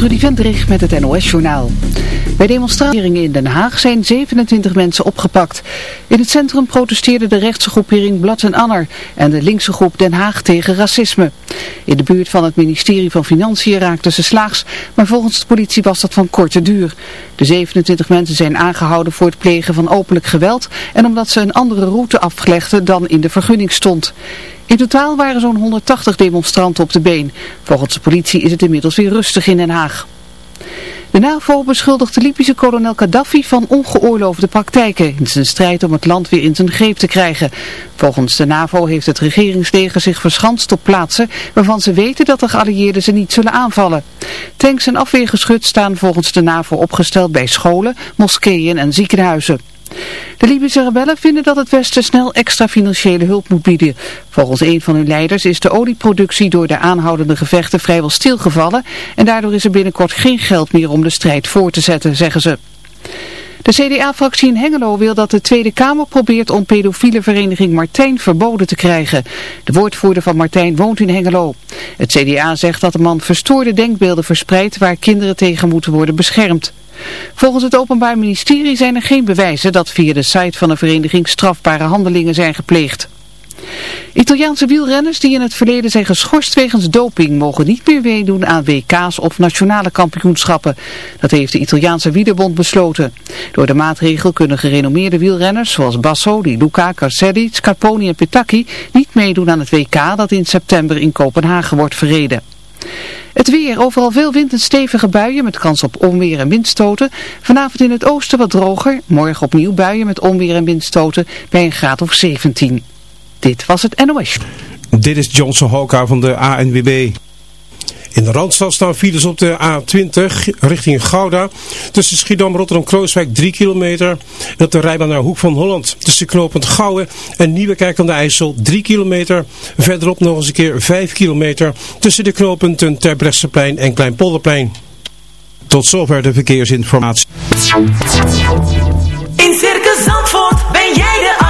Trudy Vendrich met het NOS-journaal. Bij demonstraties in Den Haag zijn 27 mensen opgepakt. In het centrum protesteerde de rechtse groepering Blad en Anner en de linkse groep Den Haag tegen racisme. In de buurt van het ministerie van Financiën raakten ze slaags, maar volgens de politie was dat van korte duur. De 27 mensen zijn aangehouden voor het plegen van openlijk geweld en omdat ze een andere route aflegden dan in de vergunning stond. In totaal waren zo'n 180 demonstranten op de been. Volgens de politie is het inmiddels weer rustig in Den Haag. De NAVO beschuldigt de Libische kolonel Gaddafi van ongeoorloofde praktijken in zijn strijd om het land weer in zijn greep te krijgen. Volgens de NAVO heeft het regeringsleger zich verschanst op plaatsen waarvan ze weten dat de geallieerden ze niet zullen aanvallen. Tanks en afweergeschut staan volgens de NAVO opgesteld bij scholen, moskeeën en ziekenhuizen. De Libische rebellen vinden dat het Westen snel extra financiële hulp moet bieden. Volgens een van hun leiders is de olieproductie door de aanhoudende gevechten vrijwel stilgevallen en daardoor is er binnenkort geen geld meer om de strijd voor te zetten, zeggen ze. De CDA-fractie in Hengelo wil dat de Tweede Kamer probeert om pedofiele vereniging Martijn verboden te krijgen. De woordvoerder van Martijn woont in Hengelo. Het CDA zegt dat de man verstoorde denkbeelden verspreidt waar kinderen tegen moeten worden beschermd. Volgens het Openbaar Ministerie zijn er geen bewijzen dat via de site van de vereniging strafbare handelingen zijn gepleegd. Italiaanse wielrenners die in het verleden zijn geschorst wegens doping mogen niet meer meedoen aan WK's of nationale kampioenschappen. Dat heeft de Italiaanse wielerbond besloten. Door de maatregel kunnen gerenommeerde wielrenners zoals Basso, Di Luca, Carcelli, Scarponi en Petacchi niet meedoen aan het WK dat in september in Kopenhagen wordt verreden. Het weer, overal veel wind en stevige buien met kans op onweer en windstoten. Vanavond in het oosten wat droger, morgen opnieuw buien met onweer en windstoten bij een graad of 17. Dit was het NOS. Dit is Johnson Hoka van de ANWB. In de Randstad staan files op de A20 richting Gouda. Tussen Schiedam, Rotterdam, Krooswijk 3 kilometer. En op de rijbaan naar Hoek van Holland. Tussen knooppunt Gouwen en Nieuwekerk aan de IJssel 3 kilometer. Verderop nog eens een keer 5 kilometer. Tussen de knooppunten Terbrechtseplein en Kleinpolderplein. Tot zover de verkeersinformatie. In Circus Zandvoort ben jij de.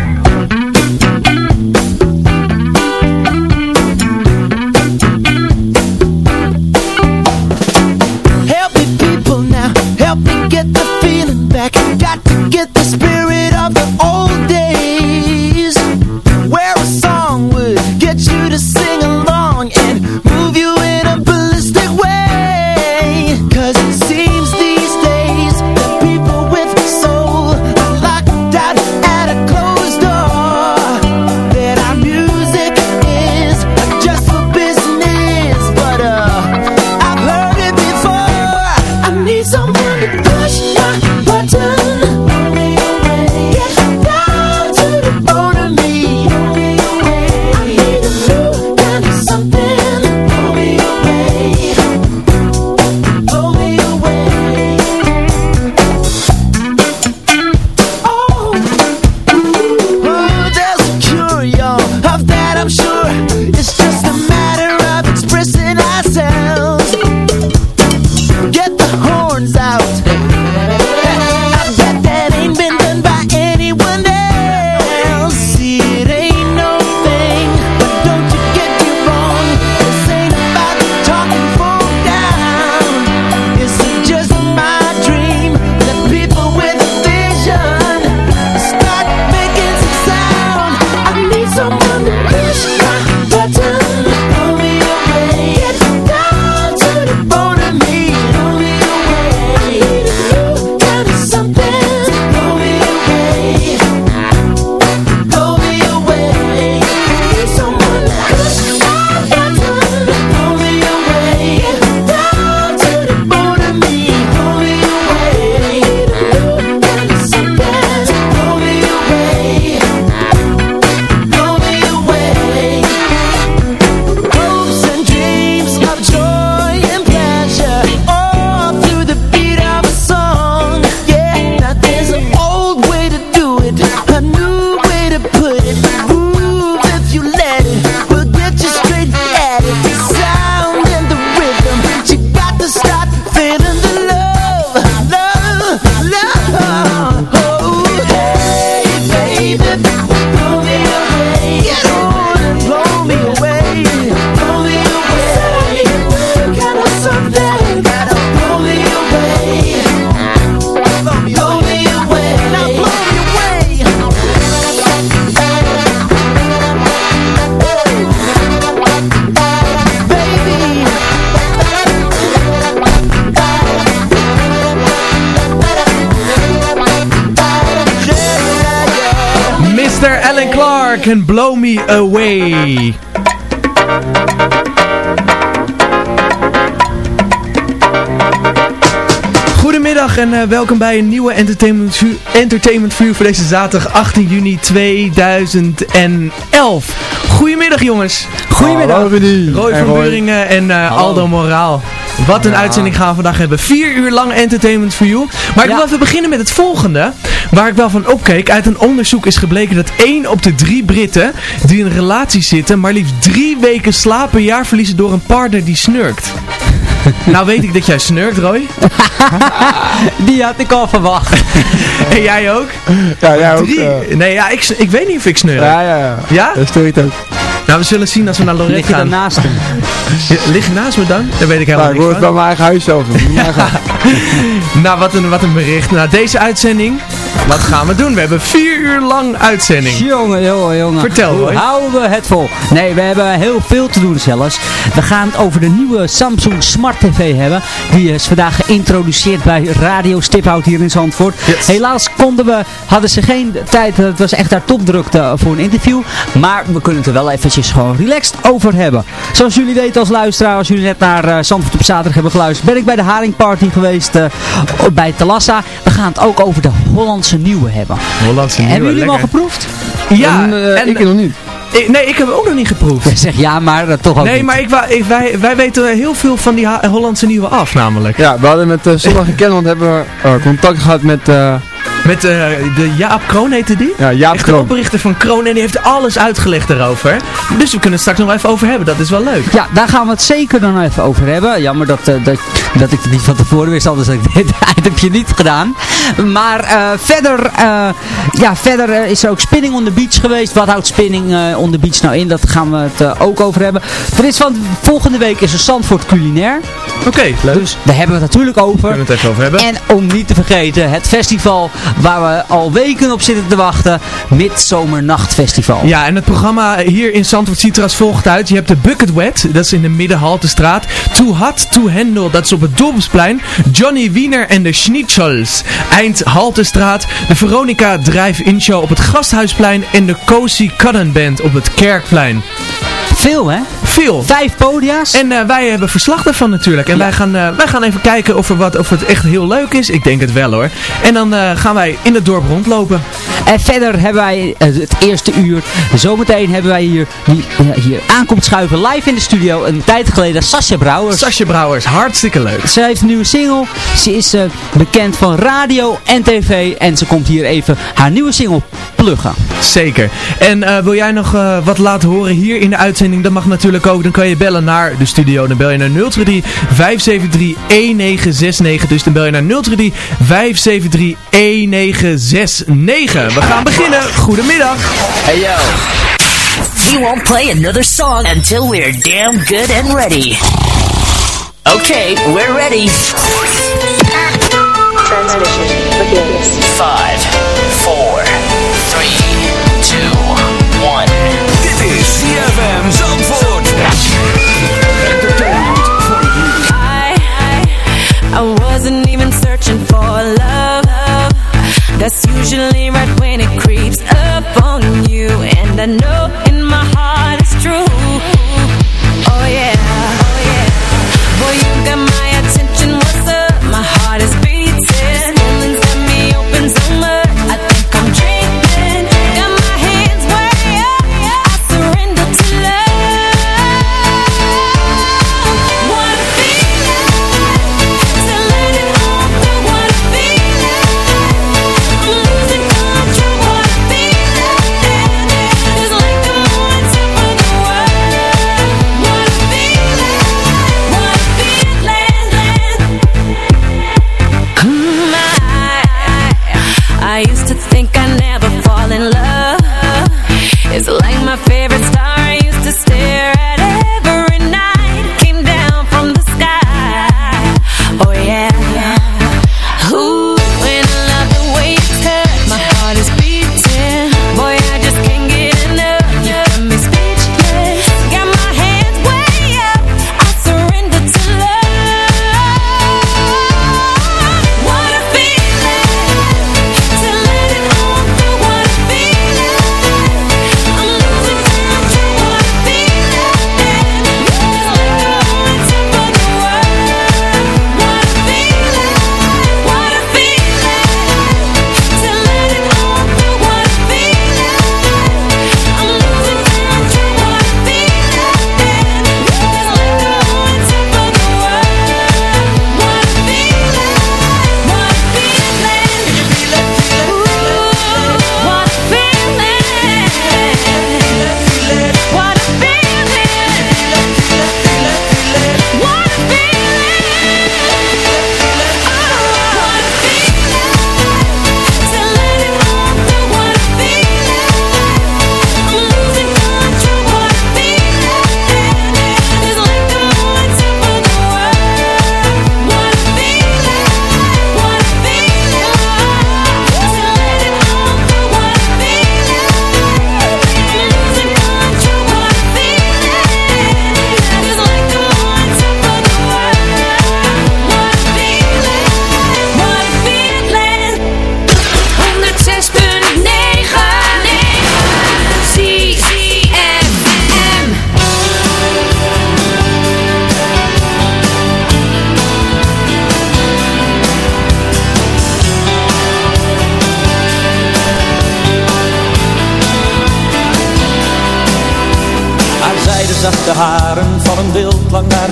Away. Goedemiddag en uh, welkom bij een nieuwe Entertainment View, Entertainment View voor deze zaterdag 18 juni 2011. Goedemiddag jongens. Goedemiddag. Roy van Buringen en uh, Aldo Moraal. Wat een uitzending gaan we vandaag hebben. Vier uur lang entertainment for you. Maar ik Ja. wil even beginnen met het volgende. Waar ik wel van opkeek. Uit een onderzoek is gebleken dat één op de drie Britten die in een relatie zitten... maar liefst drie weken slaap per jaar verliezen door een partner die snurkt. nou weet ik dat jij snurkt, Roy. Die had ik al verwacht. En jij ook? Ja, jij ook. Drie? Nee, ja, ik, ik weet niet of ik snurk. ja, ja, ja. Ja? Dat stoor je het ook. Nou, we zullen zien als we naar Lorette Lig je gaan. daarnaast hem? Lig je naast me dan? Daar weet ik helemaal Nou, ik hoor het van. bij mijn eigen huis nagaan. Nou, wat een, wat een bericht. Nou, deze uitzending, wat gaan we doen? We hebben vier uur lang uitzending. Jongen, jongen, jongen. Vertel, Hoe Roy. houden we het vol? Nee, we hebben heel veel te doen zelfs. We gaan het over de nieuwe Samsung Smart TV hebben. Die is vandaag geïntroduceerd bij Radio Stiphout hier in Zandvoort. Yes. Helaas konden we, hadden ze geen tijd. Het was echt daar topdrukte voor een interview. Maar we kunnen het er wel eventjes gewoon relaxed over hebben. Zoals jullie weten als luisteraar, als jullie net naar eh, Zandvoort op zaterdag hebben geluisterd, ben ik bij de Haring Party geweest eh, bij Talassa. We gaan het ook over de Hollandse Nieuwe hebben. Hollandse hebben jullie hem al geproefd? Ja, En, eh, en, ik nog niet. ik- nee, ik heb hem ook nog niet geproefd. Zeg ja, maar eh, toch ook Nee, niet. maar ik, wij, wij weten heel veel van die Ha- Hollandse nieuwe af, namelijk. Ja, we hadden met uh, Zondag in Kennemerland hebben we eh, contact gehad met eh, Met eh, de Jaap Kroon heette die? ja, Jaap Echt de Kroon. oprichter van Kroon en die heeft alles uitgelegd erover. Dus we kunnen het straks nog even over hebben, dat is wel leuk. Ja, daar gaan we het zeker dan even over hebben. Jammer dat, eh, dat, dat ik het niet van tevoren wist, anders had ik dit itemje niet gedaan. Maar eh, verder, eh, ja, verder eh, is er ook spinning on the beach geweest. Wat houdt spinning on the beach nou in? Dat gaan we het ook over hebben. Er is van volgende week is er Zandvoort culinair. Oké, leuk. Dus daar hebben we het natuurlijk over. Kunnen we het even over hebben? En om niet te vergeten, het festival waar we al weken op zitten te wachten. Midzomernachtfestival. Ja, en het programma hier in Zandvoort ziet er als volgt uit. Je hebt de Bucket Wet, dat is in de Middenhaltestraat. Too Hot to Handle, dat is op het Dorpsplein. Johnny Wiener en de Schnitzels. Eind Haltestraat. De Veronica Drive-In Show op het Gasthuisplein. En de Cozy Cotton Band op het Kerkplein. Veel hè? Veel. Vijf podia's. En eh, wij hebben verslag daarvan natuurlijk. En wij, gaan, eh, wij gaan even kijken of, er wat, of het echt heel leuk is. Ik denk het wel hoor. En dan eh, gaan wij in het dorp rondlopen. En verder hebben wij het eerste uur. Zometeen hebben wij hier, die hier aankomt schuiven live in de studio. Een tijd geleden Sascha Brouwers. Sasje Brouwers, hartstikke leuk. Ze heeft een nieuwe single. Ze is bekend van radio en tv. En ze komt hier even haar nieuwe single pluggen. Zeker. En wil jij nog wat laten horen hier in de uitzending? Dat mag natuurlijk natuurlijk ook, dan kan je bellen naar de studio. Dan bel je naar 023 573 1969. Dus dan bel je naar 023 573 1969. We gaan beginnen. Goedemiddag. Hey yo. We won't play another song until we're damn good and ready. Okay, we're ready. Transmission 5, 4, 3, 2, 1. That's usually right when it creeps up on you. And I know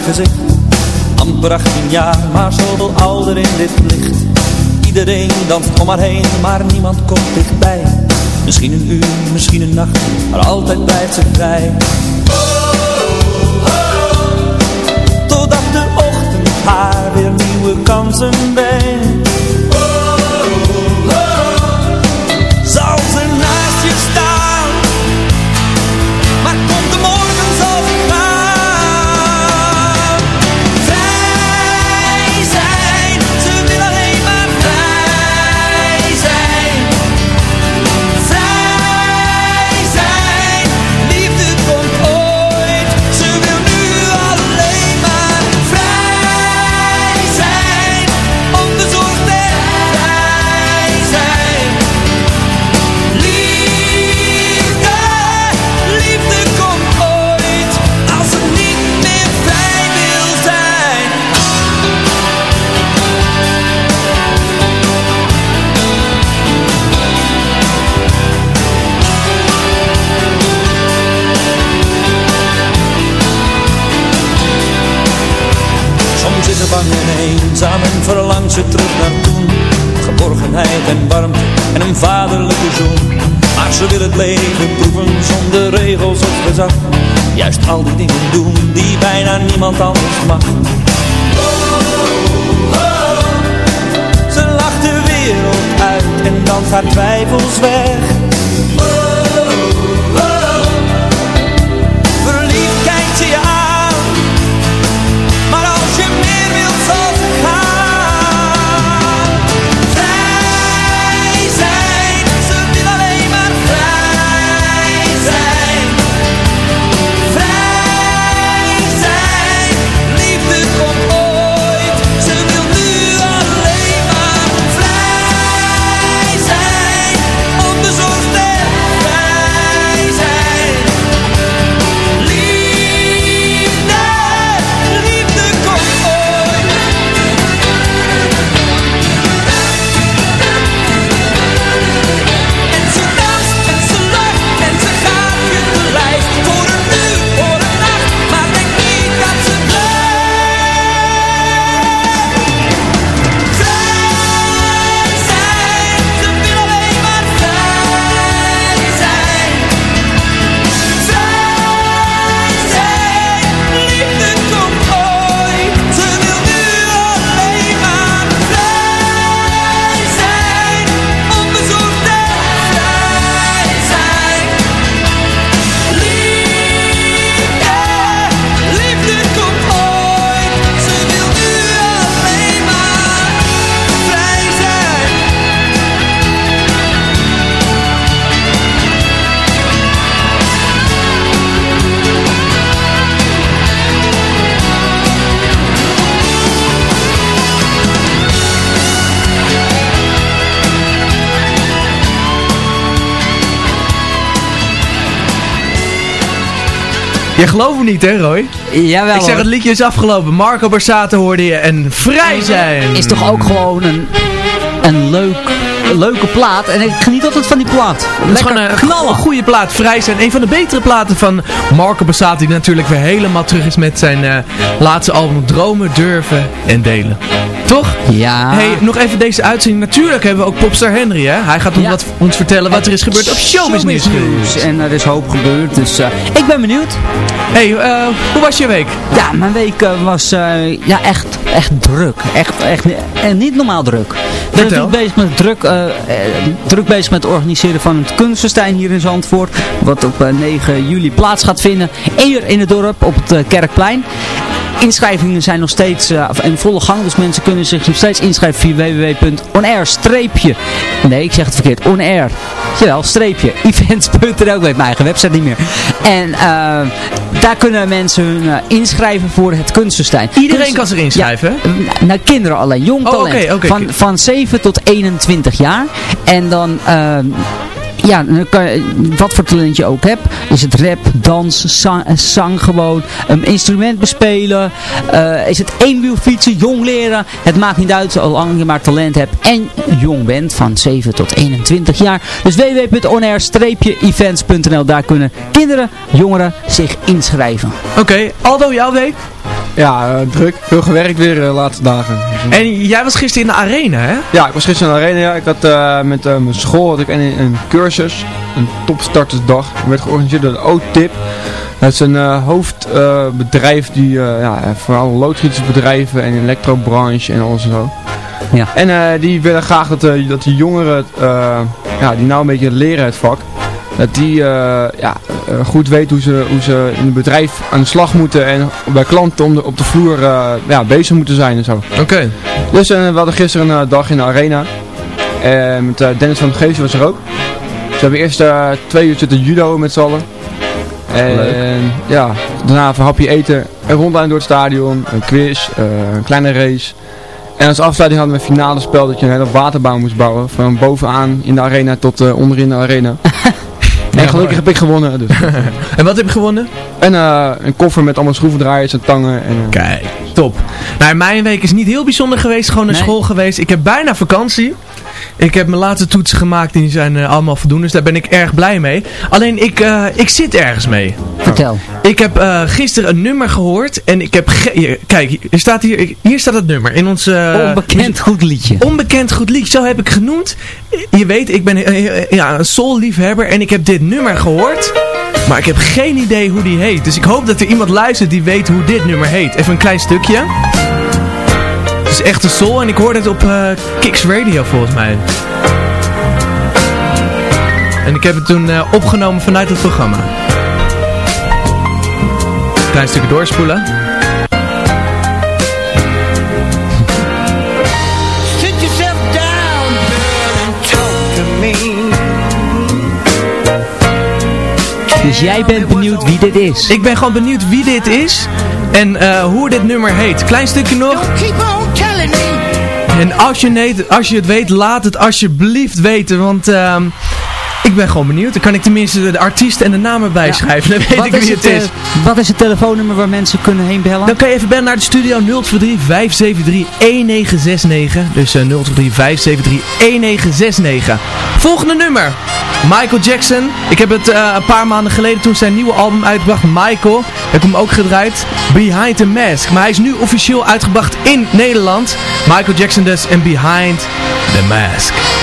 gezicht. Amper 18 jaar, maar zoveel ouder in dit licht. Iedereen danst om haar heen, maar niemand komt dichtbij. Misschien een uur, misschien een nacht, maar altijd blijft ze vrij. Totdat de ochtend haar weer nieuwe kansen brengt. Bijna niemand Je gelooft me niet, hè, Roy? Jawel. Ik zeg, het liedje is afgelopen. Marco Borsato hoorde je en vrij zijn. Is toch ook gewoon een, een leuk, een leuke plaat. En ik geniet altijd van die plaat. Het is gewoon een knallen. goede plaat. Vrij zijn. Een van de betere platen van Marco Borsato. Die natuurlijk weer helemaal terug is met zijn eh, laatste album Dromen, Durven en Delen. Toch? Ja. Hey, nog even deze uitzending. Natuurlijk hebben we ook Popstar Henry, hè? Hij gaat ons, wat, ons vertellen wat er is gebeurd op Showbiz News. En er is hoop gebeurd. Dus eh, ik ben benieuwd. Hey, eh, hoe was je week? Ja, mijn week eh, was eh, ja, echt, echt druk. Echt, echt eh, niet normaal druk. Ik ben natuurlijk bezig met druk, eh, eh, druk bezig met het organiseren van het kunstfestijn hier in Zandvoort. Wat op eh, 9 juli plaats gaat vinden. Hier in het dorp op het eh, Kerkplein. Inschrijvingen zijn nog steeds eh, in volle gang, dus mensen kunnen zich nog steeds inschrijven via www.onair streepje. Nee, ik zeg het verkeerd. Onair. Jawel, streepje. Events.nl. Ik weet mijn eigen website niet meer. En eh, daar kunnen mensen hun eh, inschrijven voor het kunstfestijn. Iedereen Kunst- kan zich inschrijven, Ja, nou, kinderen alleen. Jong Oh, talent. van, van 7 tot 21 jaar. En dan... ja, wat voor talent je ook hebt. Is het rap, dans, zang, eh, zang gewoon, een instrument bespelen. eh, is het eenwielfietsen, jong leren. Het maakt niet uit zolang je maar talent hebt en jong bent. Van 7 tot 21 jaar. Dus www.onair-events.nl Daar kunnen kinderen, jongeren zich inschrijven. Oké, Aldo, jouw week? Ja, eh, druk. Veel gewerkt weer de laatste dagen. En jij was gisteren in de arena, hè? Ja, ik was gisteren in de arena. Ja. Ik had eh, met eh, mijn school had ik een, een cursus, een topstartersdag. Die werd georganiseerd door de O-Tip. Dat is een eh, hoofdbedrijf die eh, ja, vooral loodgietersbedrijven en elektrobranche en alles en zo. Ja. En eh, die willen graag dat, eh, dat die jongeren, eh, ja, die nou een beetje leren het vak, dat die eh, ja, eh, goed weten hoe ze, hoe ze in het bedrijf aan de slag moeten en bij klanten om de, op de vloer eh, ja, bezig moeten zijn en zo. Oké. Dus we hadden gisteren een dag in de arena. En met Dennis van de Geest was er ook. Ze hebben eerst twee uur zitten judo met z'n allen. En Leuk. ja, daarna een hapje eten, een rondleiding door het stadion, een quiz, een kleine race. En als afsluiting hadden we een finale spel dat je een hele waterbaan moest bouwen. Van bovenaan in de arena tot onderin de arena. en gelukkig heb ik gewonnen. Dus. En wat heb je gewonnen? En eh, een koffer met allemaal schroevendraaiers en tangen. En, eh, Kijk, top. Nou, mijn week is niet heel bijzonder geweest. Gewoon naar Nee. school geweest. Ik heb bijna vakantie. Ik heb mijn laatste toetsen gemaakt. Die zijn eh, allemaal voldoende. Dus daar ben ik erg blij mee. Alleen, ik, eh, ik zit ergens mee. Vertel. Ik heb eh, gisteren een nummer gehoord. En ik heb... Kijk, hier staat, hier, hier staat het nummer. In ons... Onbekend goed liedje. Onbekend goed liedje, zo heb ik genoemd. Je weet, ik ben ja, een soul-liefhebber en ik heb dit nummer gehoord. Maar ik heb geen idee hoe die heet. Dus ik hoop dat er iemand luistert die weet hoe dit nummer heet. Even een klein stukje. Het is echt een soul en ik hoorde het op eh Kicks Radio volgens mij. En ik heb het toen eh, opgenomen vanuit het programma. Klein stukje doorspoelen. Sit yourself down, girl, and talk to me. Dus jij bent benieuwd wie dit is. Ik ben gewoon benieuwd wie dit is en eh, hoe dit nummer heet. Klein stukje nog. En als je, weet, als je het weet, laat het alsjeblieft weten. Want ehm, ik ben gewoon benieuwd. Dan kan ik tenminste de, artiest en de naam erbij schrijven. Dan weet Wat ik wie het eh, is. wat is het telefoonnummer waar mensen kunnen heen bellen? Dan kan je even bellen naar de studio 023 573 1969. Dus eh 023 573 1969. Volgende nummer. Michael Jackson. Ik heb het eh, een paar maanden geleden toen zijn nieuwe album uitgebracht. Michael. Heb ik hem ook gedraaid. Behind the Mask. Maar hij is nu officieel uitgebracht in Nederland. Michael Jackson dus en Behind the Mask.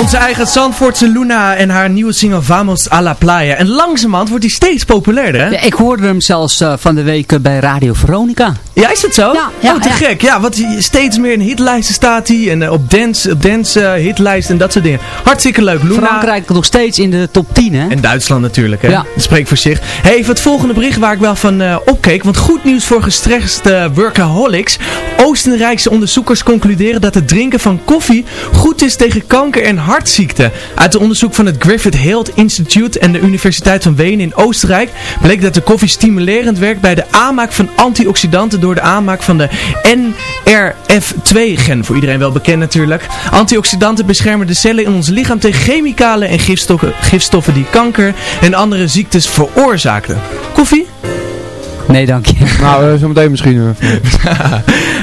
Onze eigen Zandvoortse Luna en haar nieuwe single Vamos a la Playa. En langzamerhand wordt die steeds populairder, hè? Ja, ik hoorde hem zelfs eh, van de week eh, bij Radio Veronica. Ja, is dat zo? Ja, ja, oh, te ja. gek. Ja, want steeds meer in hitlijsten staat hij. En eh, op dance, op dance eh, hitlijsten en dat soort dingen. Hartstikke leuk. Luna. Frankrijk nog steeds in de top 10, hè? En Duitsland natuurlijk, hè? Ja. Dat spreekt voor zich. Hey, even het volgende bericht waar ik wel van opkeek. Want goed nieuws voor gestreste workaholics. Oostenrijkse onderzoekers concluderen dat het drinken van koffie goed is tegen kanker en hartziekten. Uit onderzoek van het Griffith Health Institute en de Universiteit van Wenen in Oostenrijk bleek dat de koffie stimulerend werkt bij de aanmaak van antioxidanten door de aanmaak van de NRF2-gen. Voor iedereen wel bekend natuurlijk. Antioxidanten beschermen de cellen in ons lichaam tegen chemicalen en gifstoffen, gifstoffen die kanker en andere ziektes veroorzaken. Koffie? Nee, dank je. Nou, uh, zometeen misschien. Uh.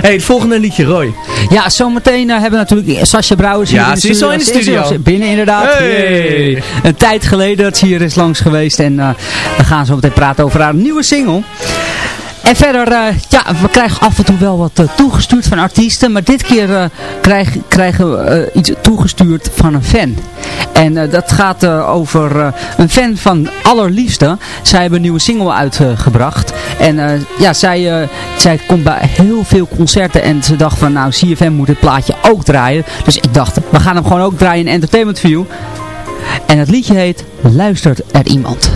hey, het volgende liedje, Roy. Ja, zometeen uh, hebben we natuurlijk Sascha Brouwers hier ja, in de ze is studio. al in de studio. Is binnen inderdaad. Hey. Een tijd geleden dat ze hier is langs geweest. En uh, we gaan zo meteen praten over haar nieuwe single. En verder, uh, ja, we krijgen af en toe wel wat uh, toegestuurd van artiesten. Maar dit keer krijg, krijgen we iets toegestuurd van een fan. En dat gaat over een fan van Allerliefste. Zij hebben een nieuwe single uitgebracht. en ja, zij, zij komt bij heel veel concerten. En ze dacht van, nou, CFM moet dit plaatje ook draaien. Dus ik dacht, we gaan hem gewoon ook draaien in Entertainment View. En het liedje heet Luistert er iemand.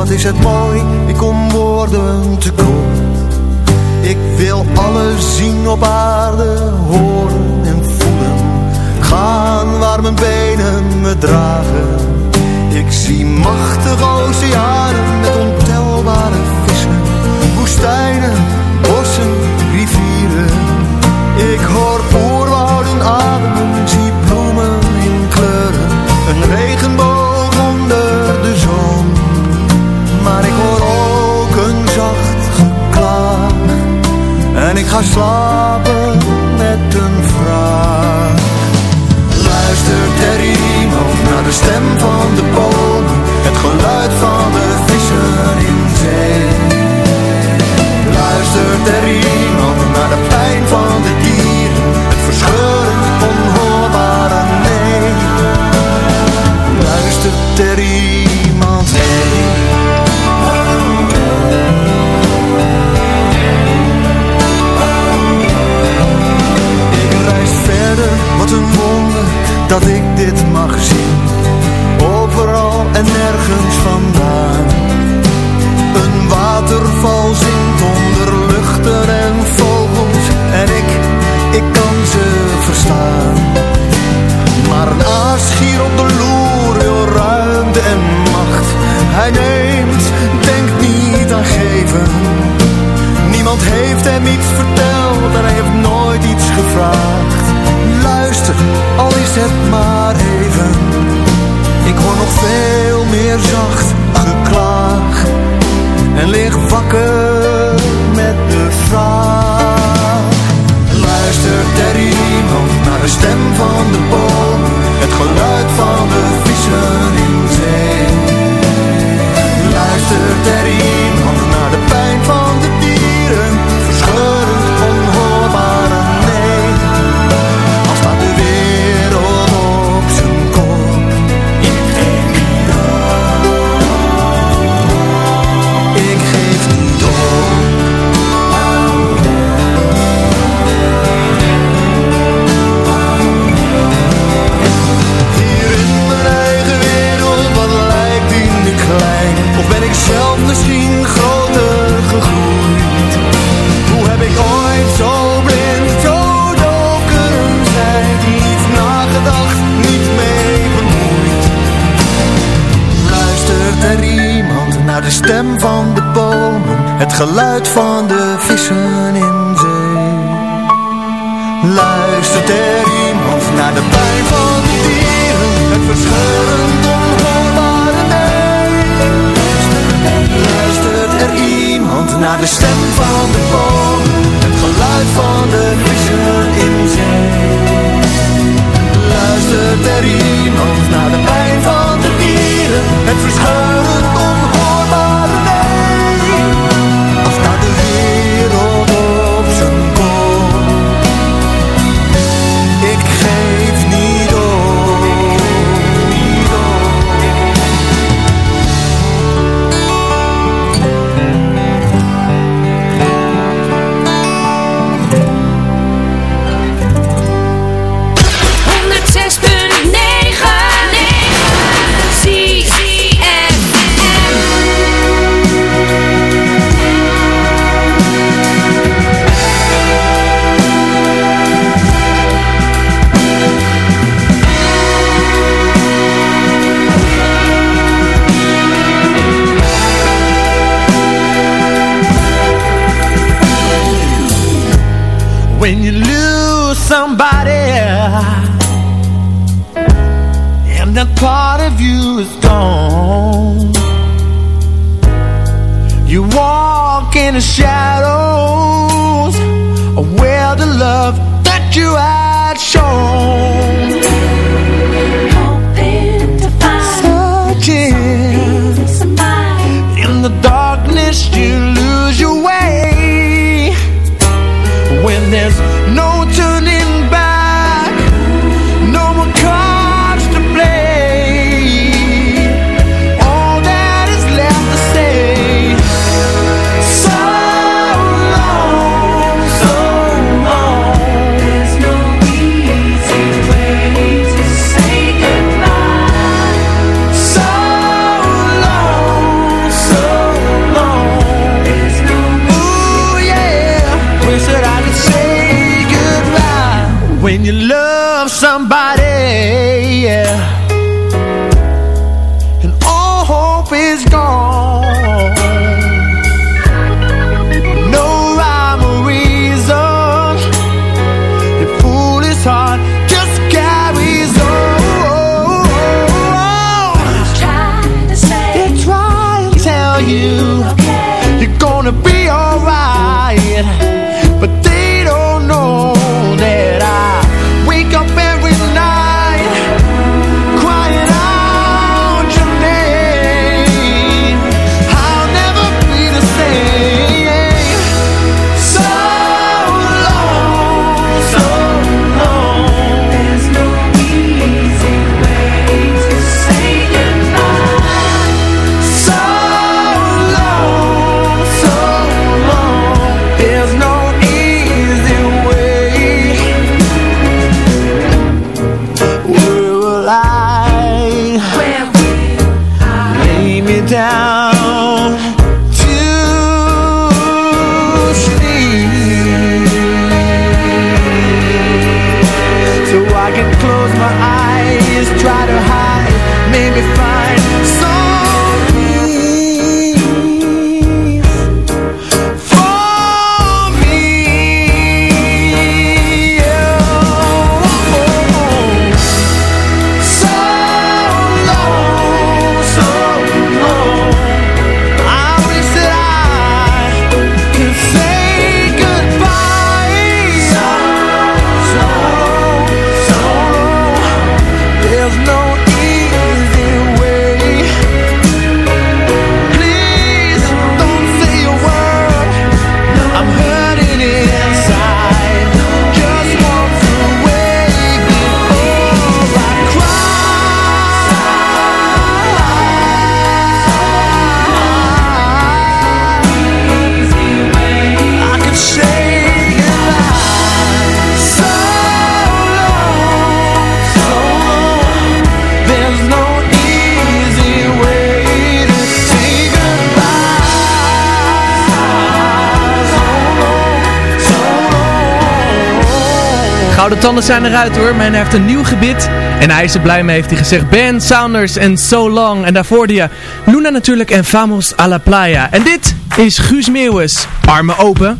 wat is het mooi, ik kom woorden te kort. Ik wil alles zien op aarde, horen en voelen. Gaan waar mijn benen me dragen. Ik zie machtige oceanen met ontelbare vissen. Woestijnen, bossen, rivieren. Ik hoor slapen met een vraag. Luistert er iemand naar de stem van de bomen, het geluid van de vissen in zee? Luistert er iemand naar de pijn van de dieren, het verschil? dat ik naar de stem van de boom, het geluid van de vissen in zee. Luister ter iemand naar de pijn van de dieren, het verschuilen gouden tanden zijn eruit hoor, hij heeft een nieuw gebit. En hij is er blij mee, heeft hij gezegd. Ben Saunders en So Long. En daarvoor die Luna natuurlijk en Vamos a la Playa. En dit is Guus Meeuwis. Armen open.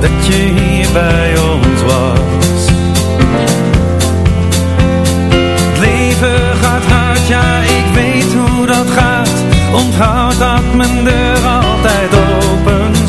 Dat je hier bij ons was. Het leven gaat hard, ja ik weet hoe dat gaat. Onthoud dat mijn deur altijd open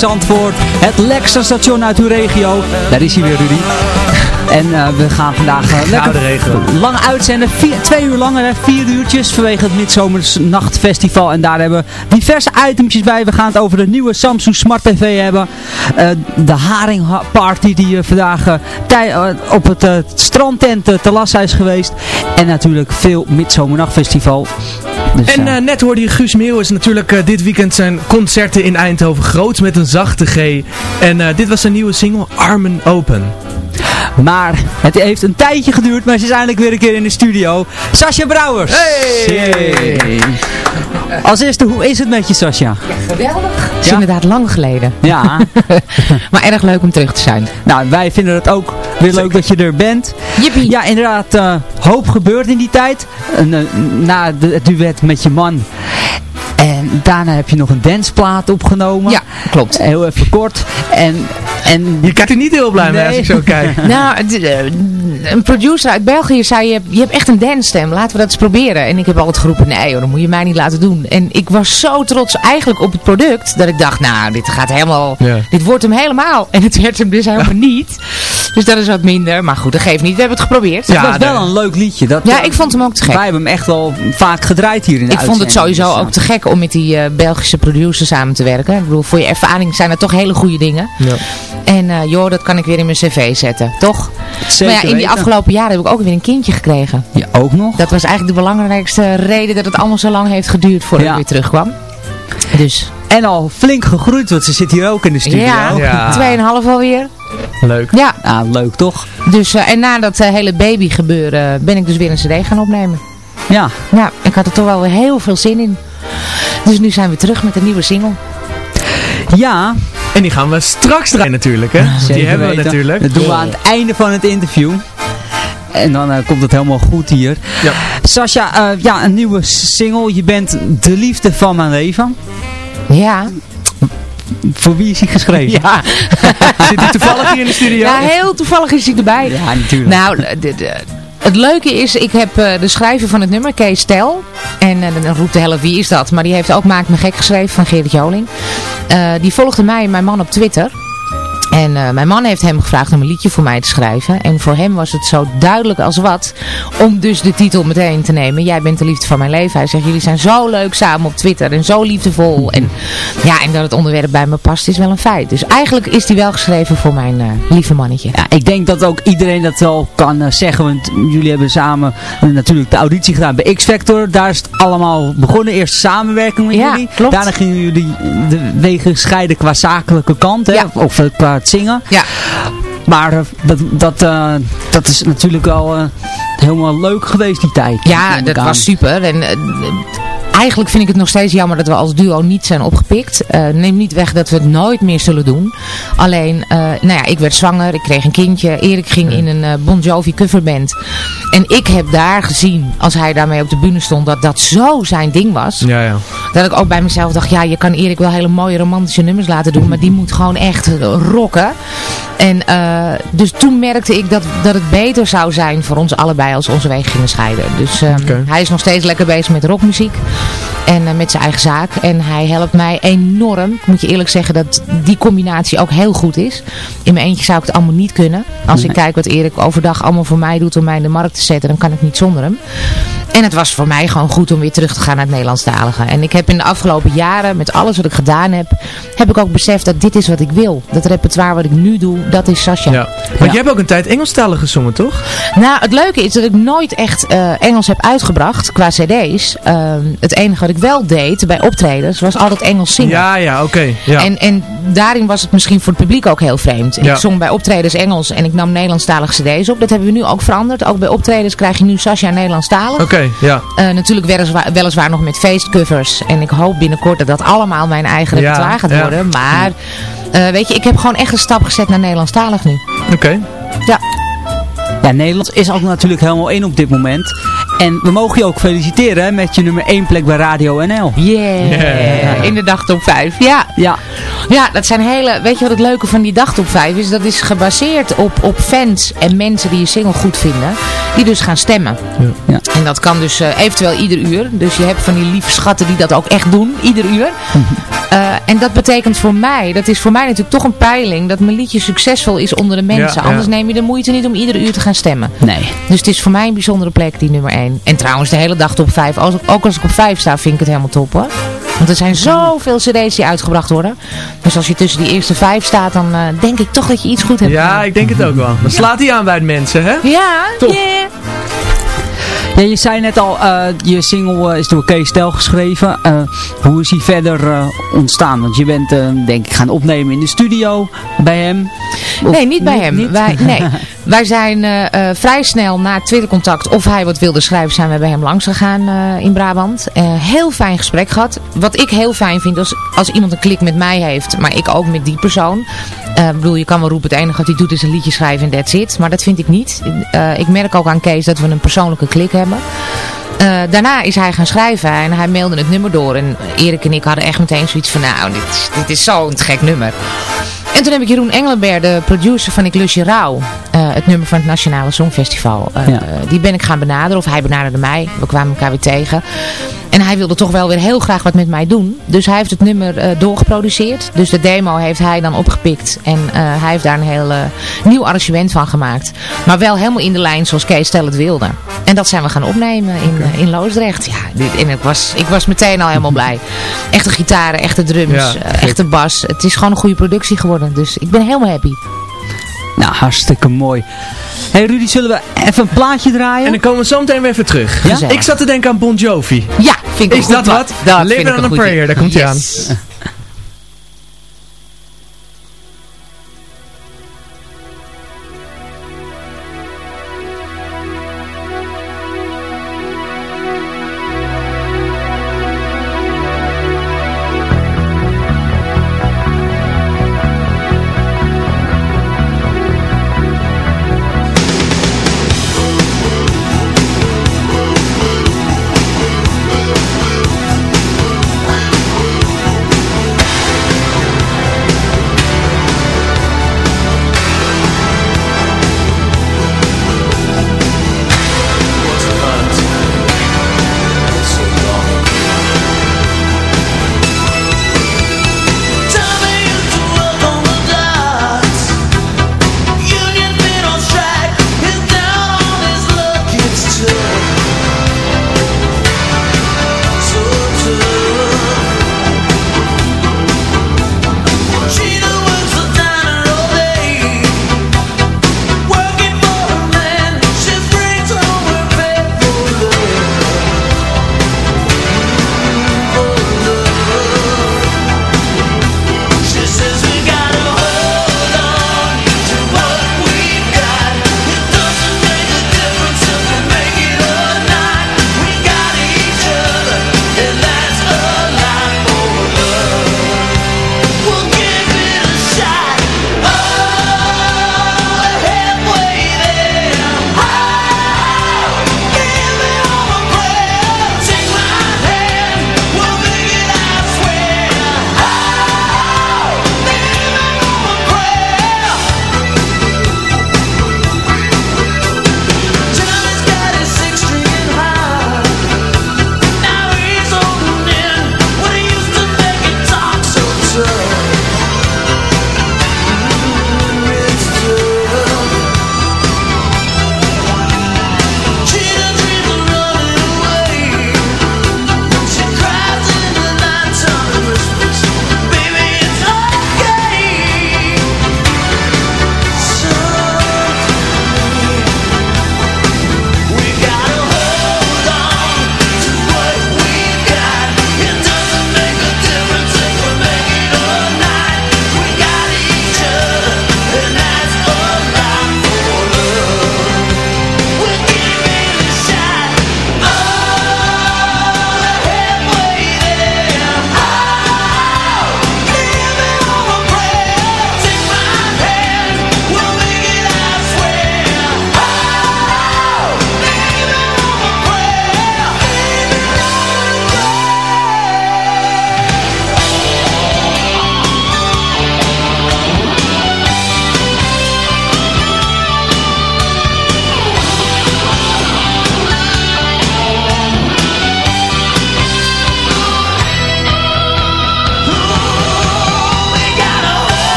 Zandvoort. Het lekkerste station uit uw regio. Daar is hij weer, Rudy. En eh, we gaan vandaag eh, lekker lang uitzenden. Vier, twee uur lang, hè, vier uurtjes vanwege het Midzomers Nachtfestival. En daar hebben we diverse itemjes bij. We gaan het over de nieuwe Samsung Smart TV hebben. Eh, de Haring Ha- Party die vandaag op het strandtent te Lassa is geweest. En natuurlijk veel Midzomernachtfestival. Dus, En eh, net hoorde je Guus Meeuwis natuurlijk eh, dit weekend zijn concerten in Eindhoven groot met een zachte G. En eh, dit was zijn nieuwe single Armen Open. Maar het heeft een tijdje geduurd, maar ze is eindelijk weer een keer in de studio. Sascha Brouwers! Hey! Als eerste, hoe is het met je Sascha? Geweldig. Het is inderdaad lang geleden. Ja. maar erg leuk om terug te zijn. Nou, wij vinden het ook weer leuk dat je er bent. Ja, inderdaad, eh, hoop gebeurt in die tijd. Eh, na de, het duet met je man. En daarna heb je nog een danceplaat opgenomen. Ja, klopt. Heel even kort. En En Je kijkt er niet heel blij mee als ik zo kijk. Nou, eh, een producer uit België zei, je hebt, je hebt echt een dansstem, laten we dat eens proberen. En ik heb altijd geroepen, nee hoor, dat moet je mij niet laten doen. En ik was zo trots eigenlijk op het product, dat ik dacht, nou, dit gaat helemaal, Ja. dit wordt hem helemaal. En het werd hem dus helemaal niet. Dus dat is wat minder, maar goed, dat geeft niet, we hebben het geprobeerd. het was wel een leuk liedje. Dat, Ja, ik vond hem ook te gek. Wij hebben hem echt wel vaak gedraaid hier in de Ik vond het sowieso dus, ook te gek om met die eh, Belgische producer samen te werken. Ik bedoel, voor je ervaring zijn dat toch hele goede dingen. Ja. En eh, joh, dat kan ik weer in mijn cv zetten, toch? Zeker maar ja, in die weten. afgelopen jaren heb ik ook weer een kindje gekregen. Ja, ook nog. Dat was eigenlijk de belangrijkste reden dat het allemaal zo lang heeft geduurd voordat Ja. ik weer terugkwam. Dus, En al flink gegroeid, want ze zit hier ook in de studio. ja, Ja. 2,5 alweer. Leuk. Ja, leuk toch? dus, eh, en na dat eh, hele baby gebeuren ben ik dus weer een cd gaan opnemen. Ja. Ja, ik had er toch wel weer heel veel zin in. Dus nu zijn we terug met een nieuwe single. Ja, En die gaan we straks draaien natuurlijk, hè? Die hebben we weten. natuurlijk. Dat doen we aan het einde van het interview. En dan eh, komt het helemaal goed hier. Ja. Sascha, eh, ja, een nieuwe single. Je bent de liefde van mijn leven. Ja. Voor wie is die geschreven? Ja. Zit hij toevallig hier in de studio? Ja, heel toevallig is hij erbij. Ja, natuurlijk. Nou, de, de- het leuke is, ik heb eh, de schrijver van het nummer, Kees Tel. En eh, dan roept de helft, wie is dat? Maar die heeft ook Maak me gek geschreven van Gerrit Joling. Eh, die volgde mij en mijn man op Twitter. En eh, mijn man heeft hem gevraagd om een liedje voor mij te schrijven. En voor hem was het zo duidelijk als wat. Om dus de titel meteen te nemen. Jij bent de liefde van mijn leven. Hij zegt, jullie zijn zo leuk samen op Twitter. En zo liefdevol. En, ja, en dat het onderwerp bij me past is wel een feit. Dus eigenlijk is die wel geschreven voor mijn eh, lieve mannetje. Ja, ik denk dat ook iedereen dat wel kan eh, zeggen. Want jullie hebben samen natuurlijk de auditie gedaan bij X-Factor. Daar is het allemaal begonnen. Eerst samenwerking met Ja, jullie. klopt. Daarna gingen jullie de wegen scheiden qua zakelijke kant. Hè? Ja. Of qua zingen. Ja. Maar eh, dat, dat, eh, dat is natuurlijk wel eh, helemaal leuk geweest die tijd. Ja, dat was super. En eigenlijk vind ik het nog steeds jammer dat we als duo niet zijn opgepikt. Eh neem niet weg dat we het nooit meer zullen doen. Alleen, eh, nou ja, ik werd zwanger, ik kreeg een kindje. Erik ging in een eh, Bon Jovi coverband. En ik heb daar gezien, als hij daarmee op de bühne stond, dat dat zo zijn ding was. Ja, ja. Dat ik ook bij mezelf dacht, ja, je kan Erik wel hele mooie romantische nummers laten doen, maar die moet gewoon echt rocken. En dus toen merkte ik dat, dat het beter zou zijn voor ons allebei als onze wegen gingen scheiden. Dus eh, Oké. hij is nog steeds lekker bezig met rockmuziek en eh, met zijn eigen zaak. En hij helpt mij enorm. Ik moet je eerlijk zeggen dat die combinatie ook heel goed is. In mijn eentje zou ik het allemaal niet kunnen. Als ik kijk wat Erik overdag allemaal voor mij doet om mij in de markt te zetten, dan kan ik niet zonder hem. En het was voor mij gewoon goed om weer terug te gaan naar het Nederlandstalige. En ik heb in de afgelopen jaren, met alles wat ik gedaan heb, heb ik ook beseft dat dit is wat ik wil. Dat repertoire wat ik nu doe, dat is Sascha. ja. Want je hebt ook een tijd Engelstalig gezongen, toch? Nou, het leuke is dat ik nooit echt eh, Engels heb uitgebracht qua cd's. Ehm, het enige wat ik wel deed bij optredens was altijd Engels zingen. Ja, ja, oké. Ja. En, en daarin was het misschien voor het publiek ook heel vreemd. Ja. Ik zong bij optredens Engels en ik nam Nederlandstalige cd's op. Dat hebben we nu ook veranderd. Ook bij optredens krijg je nu Sascha Nederlandstalig. Oké, ja. Eh, natuurlijk weliswaar, weliswaar nog met feestcovers. En ik hoop binnenkort dat dat allemaal mijn eigen Ja, repertoire gaat worden. Maar eh, weet je, ik heb gewoon echt een stap gezet naar Nederlandstalig nu. Oké. Ja. Ja, Nederlands is ook natuurlijk helemaal in op dit moment. En we mogen je ook feliciteren met je nummer 1 plek bij Radio NL. Yeah. Yeah. In de dagtop 5. Ja. Ja, Ja, dat zijn hele... Weet je wat het leuke van die dagtop 5 is? Dat is gebaseerd op, op fans en mensen die je single goed vinden. Die dus gaan stemmen. Ja. En dat kan dus eh, eventueel ieder uur. Dus je hebt van die lieve schatten die dat ook echt doen. Ieder uur. Eh, en dat betekent voor mij... Dat is voor mij natuurlijk toch een peiling... Dat mijn liedje succesvol is onder de mensen. Ja, ja. Anders neem je de moeite niet om ieder uur te gaan stemmen. nee. Dus het is voor mij een bijzondere plek, die nummer 1. En trouwens, de hele dag top 5. Als, ook als ik op 5 sta, vind ik het helemaal top hoor. Want er zijn zoveel cd's die uitgebracht worden. Dus als je tussen die eerste 5 staat, dan eh, denk ik toch dat je iets goed hebt Ja, gedaan. ik denk het ook wel. Dan slaat hij aan bij de mensen, hè? Ja, Top. yeah. Ja, je zei net al, eh, je single eh, is door Kees Stel geschreven. Eh, hoe is die verder eh, ontstaan? Want je bent, eh, denk ik, gaan opnemen in de studio bij hem. Of Nee, niet bij hem. niet? Wij, nee. wij zijn eh, eh, vrij snel na het tweede contact, of hij wat wilde schrijven, zijn we bij hem langs gegaan eh, in Brabant. Heel fijn gesprek gehad. Wat ik heel fijn vind, als, als iemand een klik met mij heeft, maar ik ook met die persoon. Ik bedoel, je kan wel roepen, het enige wat hij doet is een liedje schrijven en that's it. Maar dat vind ik niet. Ik merk ook aan Kees dat we een persoonlijke klik hebben. Daarna is hij gaan schrijven en hij mailde het nummer door. En Erik en ik hadden echt meteen zoiets van, nou, dit, dit is zo'n gek nummer. En toen heb ik Jeroen Engelenberg, de producer van Ik Lus Je Rauw, eh, het nummer van het Nationale Songfestival, uh, die ben ik gaan benaderen. Of hij benaderde mij. We kwamen elkaar weer tegen. En hij wilde toch wel weer heel graag wat met mij doen. Dus hij heeft het nummer uh, doorgeproduceerd. Dus de demo heeft hij dan opgepikt. En uh, hij heeft daar een heel uh, nieuw arrangement van gemaakt. Maar wel helemaal in de lijn zoals Kees Stel het wilde. En dat zijn we gaan opnemen in, okay. in Loosdrecht. Ja, en ik was, ik was meteen al helemaal blij. Echte gitaren, echte drums, ja, echte bas. Het is gewoon een goede productie geworden. Dus ik ben helemaal happy. Nou, hartstikke mooi. Hey Rudy, zullen we even een plaatje draaien? En dan komen we zo meteen weer even terug. Ja? Ik zat te denken aan Bon Jovi. Ja, vind ik Is dat wat? Dat Living on a Prayer, daar komt hij yes. aan.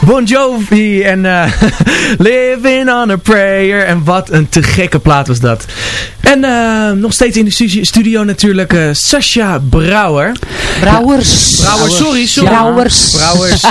Bon Jovi en eh, Living on a Prayer. En wat een te gekke plaat was dat. En eh, nog steeds in de studio, studio natuurlijk uh, Sascha Brouwer. Brouwers. Brouwers, sorry, sorry. Brouwers. Brouwers.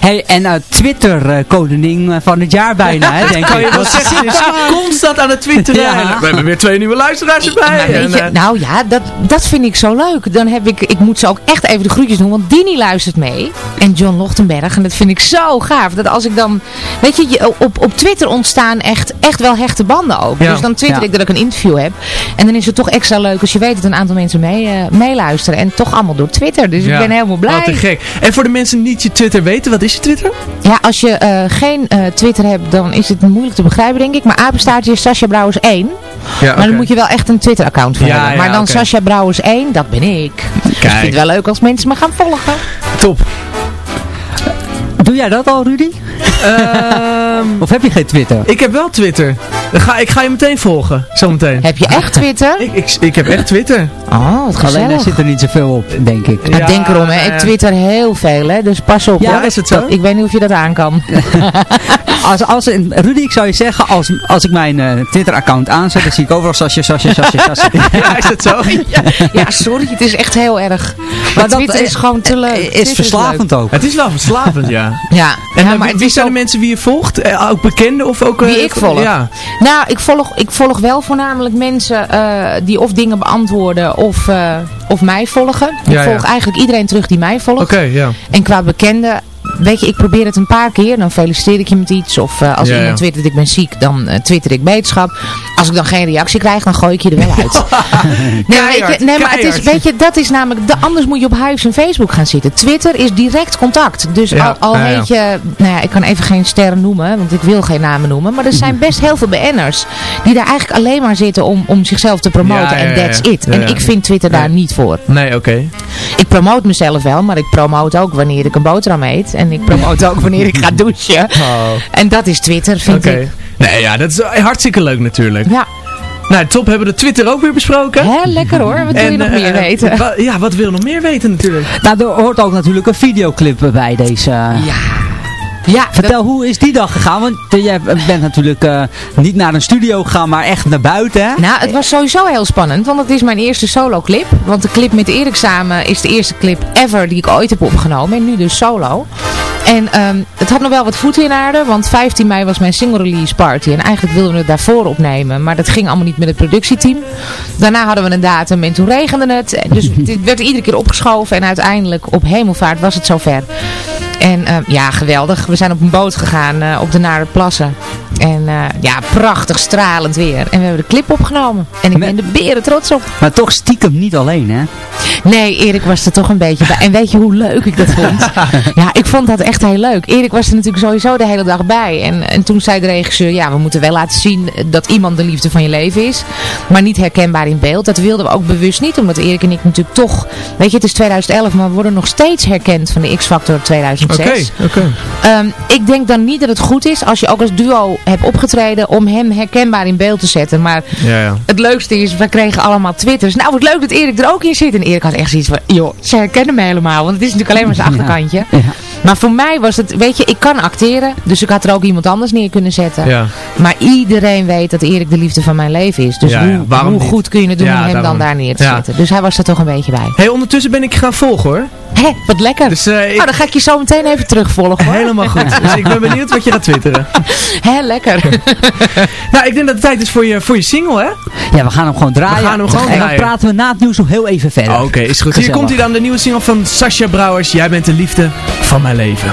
Hey, en uh, Twitter-koning van het jaar bijna, hè, denk ik. wel zeggen, je is constant aan het twitteren. Ja. We hebben weer twee nieuwe luisteraars erbij. En, je, nou ja, dat, dat vind ik zo leuk. Dan heb ik, ik moet ze ook echt even de groetjes doen, want Dini luistert mee. En John Lochtenberg. En dat vind ik zo gaaf. Dat als ik dan, weet je, je op, op Twitter ontstaan echt, echt wel hechte banden ook. Ja. Dus dan twitter ik dat ik een interview heb. En dan is het toch extra leuk als je weet dat een aantal mensen mee, eh, meeluisteren. En toch allemaal door Twitter. Dus ik ben helemaal blij. Wat te gek. En voor de mensen die niet je Twitter weten, wat is je Twitter? Ja, als je eh, geen eh, Twitter hebt, dan is het moeilijk te begrijpen, denk ik. Maar apenstaartje is Sascha Brouwers 1. Ja, Maar dan moet je wel echt een Twitter-account voor Ja, hebben. Maar ja, dan oké. Sascha Brouwers 1, dat ben ik. Dus ik vind het wel leuk als mensen me gaan volgen. Top. Doe jij dat al, Rudy? Ehm, Of heb je geen Twitter? ik heb wel Twitter. Ga, ik ga je meteen volgen, zometeen. Heb je echt Twitter? Ik, ik, ik heb echt Twitter. Oh, wat Alleen daar zit er niet zoveel op, denk ik. Nou, denk erom, hè. ik ja. twitter heel veel, hè. Dus pas op. Ja, hoor. is het zo? Dat- ik weet niet of je dat aan kan. Als, als, Rudy, ik zou je zeggen, als, als ik mijn eh, Twitter-account aanzet, dan zie ik overal Sasje, Sasje, Sasje, Sasje. Ja, is dat zo? ja, ja, sorry. Het is echt heel erg. Maar, dat, Twitter is eh, gewoon te leuk. Is Twitter verslavend ook. Het is wel verslavend, ja. Ja, En ja, eh, maar wie, zijn ook- de mensen wie je volgt? Eh, ook bekenden of ook... eh, Wie ik volg? Ja. Nou, ik volg, ik volg wel voornamelijk mensen eh, die of dingen beantwoorden of, eh, of mij volgen. Ik Ja, ja. volg eigenlijk iedereen terug die mij volgt. Oké, ja. En qua bekenden, weet je, ik probeer het een paar keer. Dan feliciteer ik je met iets. Of eh, als Ja, iemand twittert ik ben ziek, dan eh, twitter ik beterschap. Als ik dan geen reactie krijg, dan gooi ik je er wel uit. nee, weet je, nee, maar het is, weet je, dat is namelijk, de, anders moet je op Hives en Facebook gaan zitten. Twitter is direct contact. Dus Ja, al, al ja, ja. heet je, nou ja, ik kan even geen sterren noemen, want ik wil geen namen noemen. Maar er zijn best heel veel BN'ers die daar eigenlijk alleen maar zitten om, om zichzelf te promoten. En that's it. En ik vind Twitter daar niet voor. Nee, oké. Ik promote mezelf wel, maar ik promote ook wanneer ik een boterham eet. En ik promote ook wanneer ik ga douchen. Oh, En dat is Twitter, vind ik. Nee, ja, dat is eh, hartstikke leuk natuurlijk. Ja, Nou, top, hebben we de Twitter ook weer besproken. hè, lekker hoor. Wat wil je nog eh, meer weten? wa- ja, wat wil je nog meer weten natuurlijk? Nou, er hoort ook natuurlijk een videoclip bij deze. Ja. Ja, Vertel, hoe is die dag gegaan? Want eh, jij bent natuurlijk eh, niet naar een studio gegaan, maar echt naar buiten, hè? Nou, het was sowieso heel spannend, want het is mijn eerste solo clip. Want de clip met Erik samen is de eerste clip ever die ik ooit heb opgenomen. En nu dus solo. En ehm, het had nog wel wat voeten in aarde, want 15 mei was mijn single release party. En eigenlijk wilden we het daarvoor opnemen, maar dat ging allemaal niet met het productieteam. Daarna hadden we een datum en toen regende het. Dus het werd iedere keer opgeschoven en uiteindelijk op hemelvaart was het zover. En ehm, ja, geweldig. We zijn op een boot gegaan eh, op de Nare Plassen. En eh, ja, prachtig stralend weer. En we hebben de clip opgenomen. En ik ben er beren trots op. Maar toch stiekem niet alleen, hè? Nee, Erik was er toch een beetje bij. En weet je hoe leuk ik dat vond? ja, ik vond dat echt heel leuk. Erik was er natuurlijk sowieso de hele dag bij. En, en toen zei de regisseur, ja, we moeten wel laten zien dat iemand de liefde van je leven is. Maar niet herkenbaar in beeld. Dat wilden we ook bewust niet. Omdat Erik en ik natuurlijk toch, weet je, het is 2011, maar we worden nog steeds herkend van de X-Factor 2006. Oké, oké. Ehm, ik denk dan niet dat het goed is als je ook als duo hebt opgetreden om hem herkenbaar in beeld te zetten. Maar Ja, ja. het leukste is, we kregen allemaal twitters. Nou, wat leuk dat Erik er ook in zit. En Erik had echt zoiets van, joh, ze herkennen me helemaal. Want het is natuurlijk alleen maar zijn achterkantje. Ja. Maar voor mij was het, weet je, ik kan acteren. Dus ik had er ook iemand anders neer kunnen zetten. Ja. Maar iedereen weet dat Erik de liefde van mijn leven is. Dus Ja, ja, hoe, goed kun je het doen om hem daarom. dan daar neer te zetten. Dus hij was er toch een beetje bij. hey, ondertussen ben ik gaan volgen hoor. Hé, wat lekker. Dus eh, ik... Nou, dan ga ik je zo meteen even terugvolgen hoor. Helemaal goed. Dus ik ben benieuwd wat je gaat twitteren. Hé, lekker. Nou, ik denk dat het tijd is voor je, voor je single, hè? Ja, we gaan hem gewoon draaien. We gaan hem gewoon en dan draaien. praten we na het nieuws nog heel even verder. Oké, is goed. Hier komt hij dan, de nieuwe single van Sascha Brouwers. Jij bent de liefde van mijn leven.